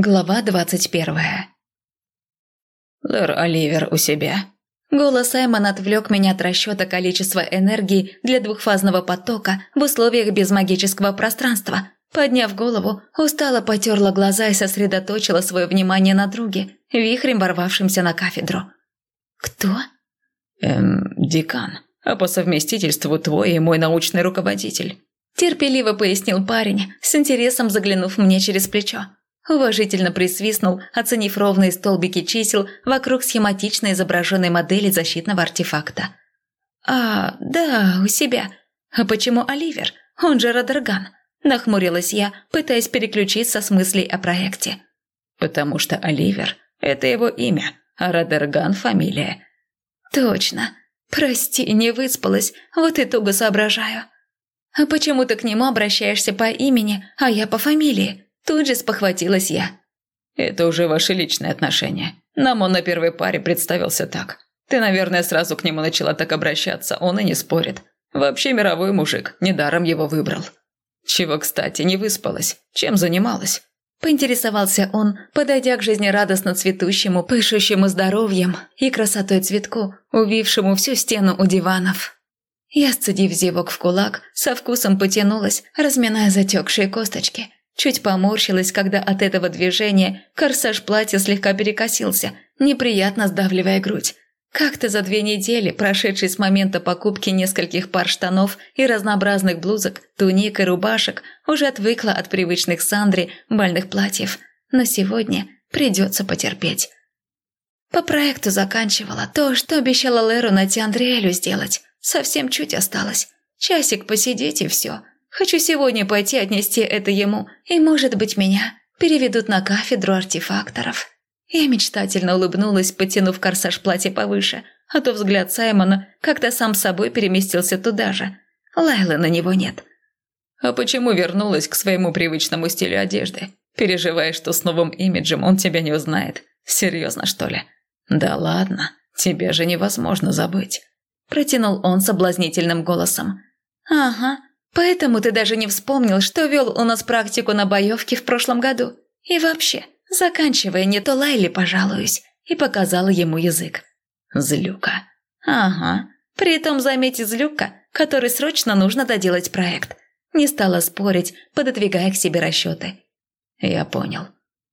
Глава двадцать первая. «Лэр Оливер у себя». Голос Саймона отвлек меня от расчета количества энергии для двухфазного потока в условиях безмагического пространства. Подняв голову, устало потерла глаза и сосредоточила свое внимание на друге, вихрем ворвавшемся на кафедру. «Кто?» «Эм, декан, а по совместительству твой и мой научный руководитель». Терпеливо пояснил парень, с интересом заглянув мне через плечо. Уважительно присвистнул, оценив ровные столбики чисел вокруг схематично изображенной модели защитного артефакта. «А, да, у себя. А почему Оливер? Он же Радерган», – нахмурилась я, пытаясь переключиться с мыслей о проекте. «Потому что Оливер – это его имя, а Радерган – фамилия». «Точно. Прости, не выспалась, вот и туго соображаю». «А почему ты к нему обращаешься по имени, а я по фамилии?» Тут же спохватилась я. «Это уже ваши личные отношения. Нам он на первой паре представился так. Ты, наверное, сразу к нему начала так обращаться, он и не спорит. Вообще мировой мужик, недаром его выбрал. Чего, кстати, не выспалась? Чем занималась?» Поинтересовался он, подойдя к жизнерадостно цветущему, пышущему здоровьем и красотой цветку, увившему всю стену у диванов. Я, сцедив зевок в кулак, со вкусом потянулась, разминая затекшие косточки – Чуть поморщилась, когда от этого движения корсаж платья слегка перекосился, неприятно сдавливая грудь. Как-то за две недели, прошедшие с момента покупки нескольких пар штанов и разнообразных блузок, туник и рубашек, уже отвыкла от привычных Сандре бальных платьев. Но сегодня придется потерпеть. По проекту заканчивала то, что обещала Леру на Андреэлю сделать. Совсем чуть осталось. Часик посидеть и все. Хочу сегодня пойти отнести это ему, и, может быть, меня переведут на кафедру артефакторов». Я мечтательно улыбнулась, потянув корсаж платья повыше, а то взгляд Саймона как-то сам собой переместился туда же. Лайлы на него нет. «А почему вернулась к своему привычному стилю одежды? Переживаешь, что с новым имиджем он тебя не узнает? Серьезно, что ли?» «Да ладно, тебе же невозможно забыть», – протянул он соблазнительным голосом. «Ага, Поэтому ты даже не вспомнил, что вел у нас практику на боевке в прошлом году. И вообще, заканчивая, не то Лайли пожалуюсь». И показала ему язык. Злюка. Ага. Притом, заметь, злюка, который срочно нужно доделать проект. Не стала спорить, пододвигая к себе расчеты. Я понял.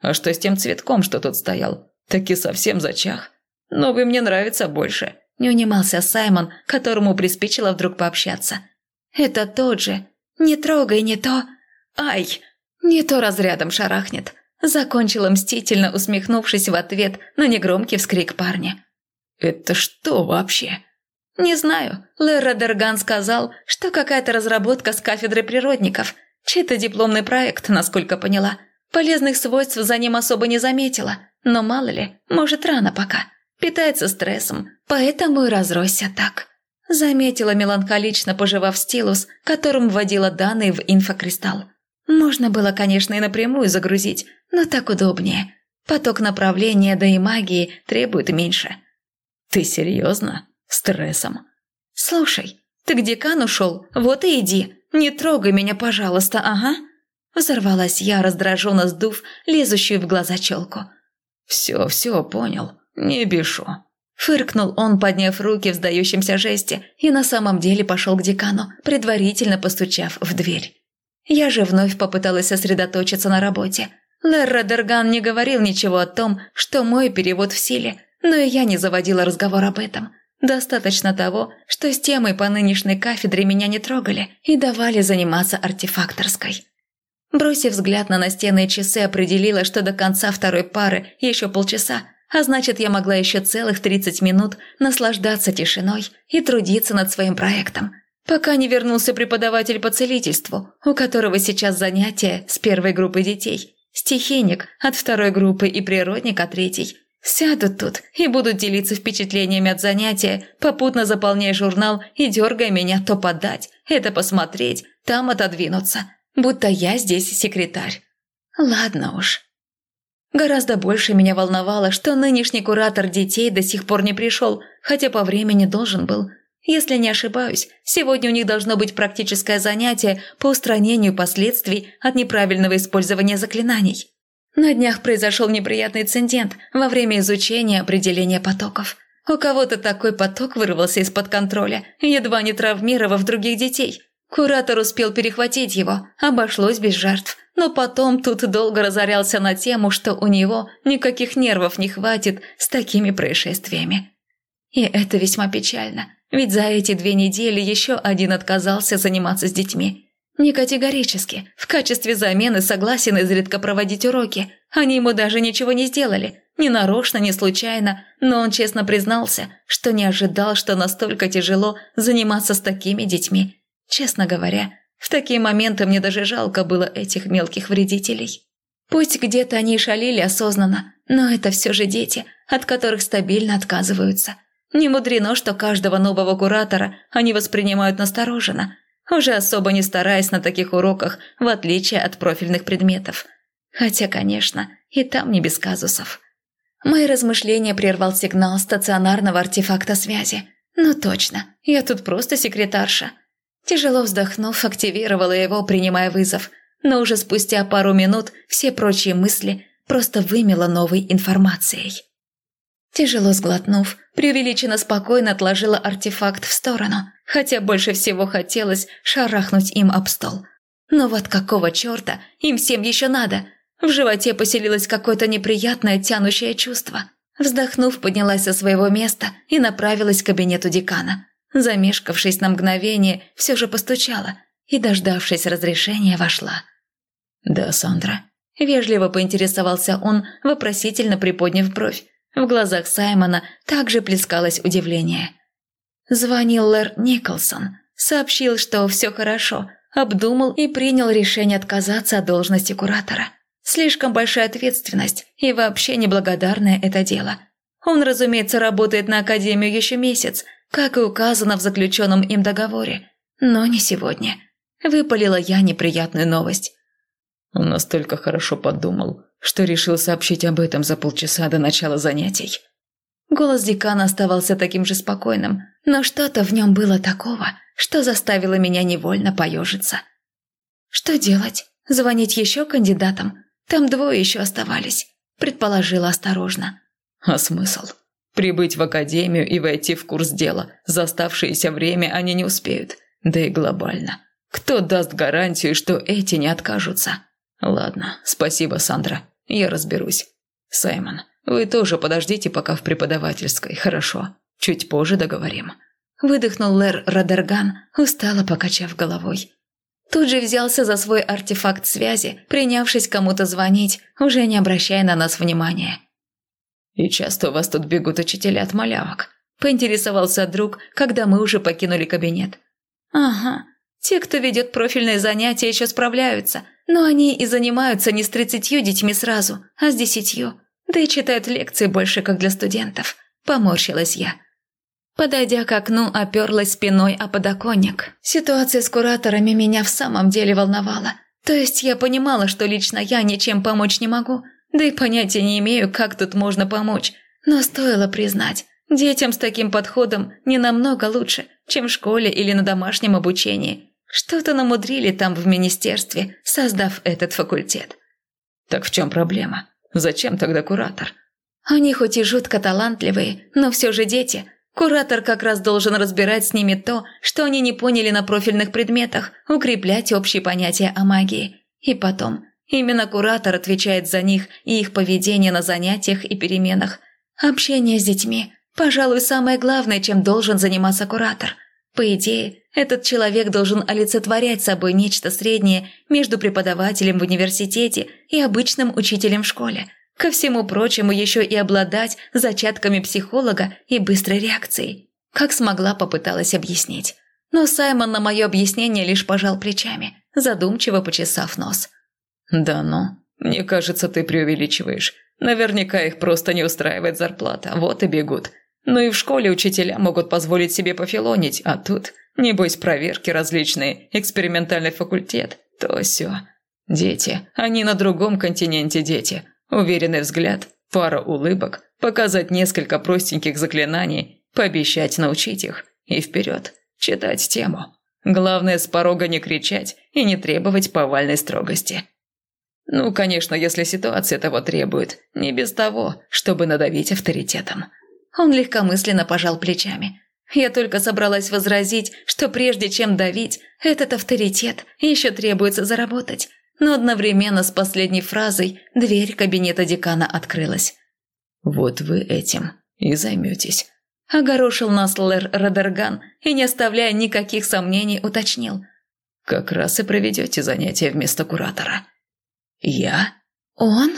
А что с тем цветком, что тут стоял? Таки совсем зачах. Новый мне нравится больше. Не унимался Саймон, которому приспичило вдруг пообщаться. Это тот же. Не трогай, не то. Ай! Не то разрядом шарахнет. Закончила мстительно, усмехнувшись в ответ на негромкий вскрик парня. «Это что вообще?» «Не знаю. Лерра Дерган сказал, что какая-то разработка с кафедры природников. Чей-то дипломный проект, насколько поняла. Полезных свойств за ним особо не заметила. Но мало ли, может, рано пока. Питается стрессом, поэтому и разросся так». Заметила меланхолично, пожевав стилус, которым вводила данные в инфокристалл. Можно было, конечно, и напрямую загрузить, но так удобнее. Поток направления, да и магии требует меньше. Ты серьезно? Стрессом? Слушай, ты к декану шел? Вот и иди. Не трогай меня, пожалуйста, ага. Взорвалась я, раздраженно сдув лезущую в глаза челку. Все, все, понял. Не бешу. Фыркнул он, подняв руки в сдающемся жесте, и на самом деле пошел к декану, предварительно постучав в дверь. Я же вновь попыталась сосредоточиться на работе. Лерра Дерган не говорил ничего о том, что мой перевод в силе, но и я не заводила разговор об этом. Достаточно того, что с темой по нынешней кафедре меня не трогали и давали заниматься артефакторской. Бросив взгляд на настенные часы, определила, что до конца второй пары еще полчаса, а значит, я могла еще целых 30 минут наслаждаться тишиной и трудиться над своим проектом, пока не вернулся преподаватель по целительству, у которого сейчас занятия с первой группой детей, стихийник от второй группы и природник от третьей. Сядут тут и будут делиться впечатлениями от занятия, попутно заполняя журнал и дергая меня то подать, это посмотреть, там отодвинуться, будто я здесь секретарь. Ладно уж. Гораздо больше меня волновало, что нынешний куратор детей до сих пор не пришел, хотя по времени должен был. Если не ошибаюсь, сегодня у них должно быть практическое занятие по устранению последствий от неправильного использования заклинаний. На днях произошел неприятный инцидент во время изучения определения потоков. У кого-то такой поток вырвался из-под контроля, едва не травмировав других детей. Куратор успел перехватить его, обошлось без жертв. Но потом тут долго разорялся на тему, что у него никаких нервов не хватит с такими происшествиями. И это весьма печально, ведь за эти две недели еще один отказался заниматься с детьми. Не категорически, в качестве замены согласен изредка проводить уроки. Они ему даже ничего не сделали, ни нарочно, ни случайно, но он честно признался, что не ожидал, что настолько тяжело заниматься с такими детьми. Честно говоря, в такие моменты мне даже жалко было этих мелких вредителей. Пусть где-то они шалили осознанно, но это все же дети, от которых стабильно отказываются. Не мудрено, что каждого нового куратора они воспринимают настороженно, уже особо не стараясь на таких уроках, в отличие от профильных предметов. Хотя, конечно, и там не без казусов. Мои размышления прервал сигнал стационарного артефакта связи. Ну точно, я тут просто секретарша – Тяжело вздохнув, активировала его, принимая вызов. Но уже спустя пару минут все прочие мысли просто вымела новой информацией. Тяжело сглотнув, преувеличенно спокойно отложила артефакт в сторону, хотя больше всего хотелось шарахнуть им об стол. Но вот какого черта им всем еще надо? В животе поселилось какое-то неприятное тянущее чувство. Вздохнув, поднялась со своего места и направилась к кабинету декана. Замешкавшись на мгновение, все же постучала и, дождавшись разрешения, вошла. «Да, Сандра», – вежливо поинтересовался он, вопросительно приподняв бровь. В глазах Саймона также плескалось удивление. Звонил Лэр Николсон, сообщил, что все хорошо, обдумал и принял решение отказаться от должности куратора. Слишком большая ответственность и вообще неблагодарное это дело. Он, разумеется, работает на Академию еще месяц – как и указано в заключенном им договоре. Но не сегодня. Выпалила я неприятную новость. Он настолько хорошо подумал, что решил сообщить об этом за полчаса до начала занятий. Голос декана оставался таким же спокойным, но что-то в нем было такого, что заставило меня невольно поежиться. «Что делать? Звонить еще кандидатам? Там двое еще оставались», – предположила осторожно. «А смысл?» Прибыть в академию и войти в курс дела. За оставшееся время они не успеют. Да и глобально. Кто даст гарантию, что эти не откажутся? Ладно, спасибо, Сандра. Я разберусь. Саймон, вы тоже подождите пока в преподавательской, хорошо? Чуть позже договорим. Выдохнул Лэр Радерган, устало покачав головой. Тут же взялся за свой артефакт связи, принявшись кому-то звонить, уже не обращая на нас внимания. «И часто у вас тут бегут учителя от малявок?» – поинтересовался друг, когда мы уже покинули кабинет. «Ага, те, кто ведет профильные занятия, еще справляются, но они и занимаются не с тридцатью детьми сразу, а с десятью, да и читают лекции больше, как для студентов», – поморщилась я. Подойдя к окну, оперлась спиной о подоконник. Ситуация с кураторами меня в самом деле волновала. То есть я понимала, что лично я ничем помочь не могу – да и понятия не имею, как тут можно помочь. Но стоило признать, детям с таким подходом не намного лучше, чем в школе или на домашнем обучении. Что-то намудрили там в министерстве, создав этот факультет. Так в чем проблема? Зачем тогда куратор? Они хоть и жутко талантливые, но все же дети. Куратор как раз должен разбирать с ними то, что они не поняли на профильных предметах, укреплять общие понятия о магии. И потом, Именно куратор отвечает за них и их поведение на занятиях и переменах. Общение с детьми – пожалуй, самое главное, чем должен заниматься куратор. По идее, этот человек должен олицетворять собой нечто среднее между преподавателем в университете и обычным учителем в школе. Ко всему прочему, еще и обладать зачатками психолога и быстрой реакцией. Как смогла, попыталась объяснить. Но Саймон на мое объяснение лишь пожал плечами, задумчиво почесав нос – «Да ну, мне кажется, ты преувеличиваешь. Наверняка их просто не устраивает зарплата, вот и бегут. Ну и в школе учителя могут позволить себе пофилонить, а тут, небось, проверки различные, экспериментальный факультет, то все. Дети, они на другом континенте дети. Уверенный взгляд, пара улыбок, показать несколько простеньких заклинаний, пообещать научить их и вперед, читать тему. Главное, с порога не кричать и не требовать повальной строгости. Ну, конечно, если ситуация того требует. Не без того, чтобы надавить авторитетом. Он легкомысленно пожал плечами. Я только собралась возразить, что прежде чем давить, этот авторитет еще требуется заработать. Но одновременно с последней фразой дверь кабинета декана открылась. «Вот вы этим и займетесь», – огорошил нас Лэр Родерган и, не оставляя никаких сомнений, уточнил. «Как раз и проведете занятия вместо куратора». «Я? Он?»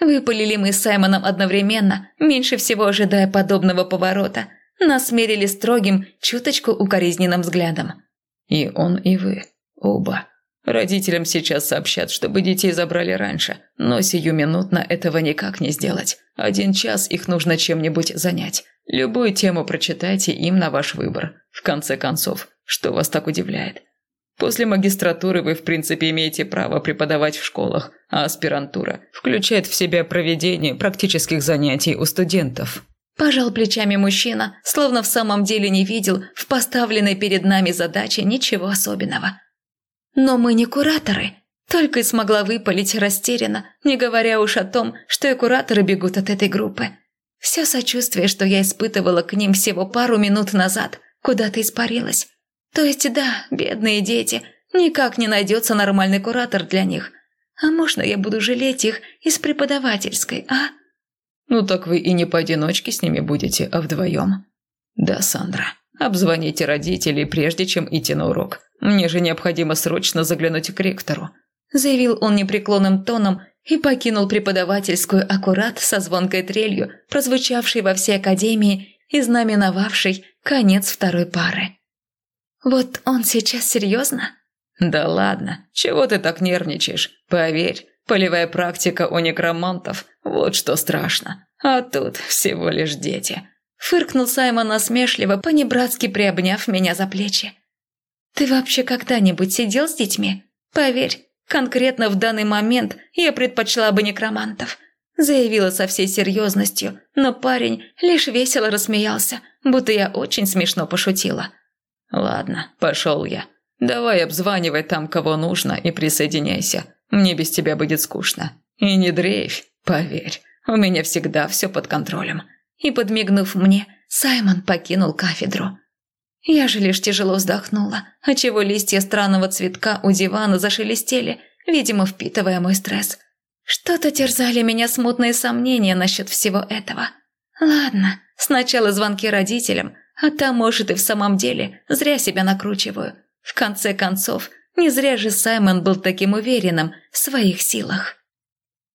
Выпалили мы с Саймоном одновременно, меньше всего ожидая подобного поворота. Нас смерили строгим, чуточку укоризненным взглядом. «И он, и вы. Оба. Родителям сейчас сообщат, чтобы детей забрали раньше, но сиюминутно этого никак не сделать. Один час их нужно чем-нибудь занять. Любую тему прочитайте им на ваш выбор. В конце концов, что вас так удивляет? После магистратуры вы, в принципе, имеете право преподавать в школах, а аспирантура включает в себя проведение практических занятий у студентов. Пожал плечами мужчина, словно в самом деле не видел в поставленной перед нами задаче ничего особенного. Но мы не кураторы, только и смогла выпалить растерянно, не говоря уж о том, что и кураторы бегут от этой группы. Все сочувствие, что я испытывала к ним всего пару минут назад, куда-то испарилось. То есть да, бедные дети, никак не найдется нормальный куратор для них. А можно я буду жалеть их из преподавательской, а? Ну так вы и не поодиночке с ними будете, а вдвоем. Да, Сандра, обзвоните родителей, прежде чем идти на урок. Мне же необходимо срочно заглянуть к ректору. Заявил он непреклонным тоном и покинул преподавательскую аккурат со звонкой трелью, прозвучавшей во всей академии и знаменовавшей конец второй пары. Вот он сейчас серьезно? Да ладно, чего ты так нервничаешь? Поверь, полевая практика у некромантов – вот что страшно. А тут всего лишь дети. Фыркнул Саймон насмешливо, понебратски приобняв меня за плечи. «Ты вообще когда-нибудь сидел с детьми? Поверь, конкретно в данный момент я предпочла бы некромантов», заявила со всей серьезностью, но парень лишь весело рассмеялся, будто я очень смешно пошутила. «Ладно, пошел я. Давай обзванивай там, кого нужно, и присоединяйся. Мне без тебя будет скучно. И не дрейфь, поверь, у меня всегда все под контролем». И, подмигнув мне, Саймон покинул кафедру. Я же лишь тяжело вздохнула, отчего листья странного цветка у дивана зашелестели, видимо, впитывая мой стресс. Что-то терзали меня смутные сомнения насчет всего этого. Ладно, сначала звонки родителям, а там, может, и в самом деле зря себя накручиваю. В конце концов, не зря же Саймон был таким уверенным в своих силах.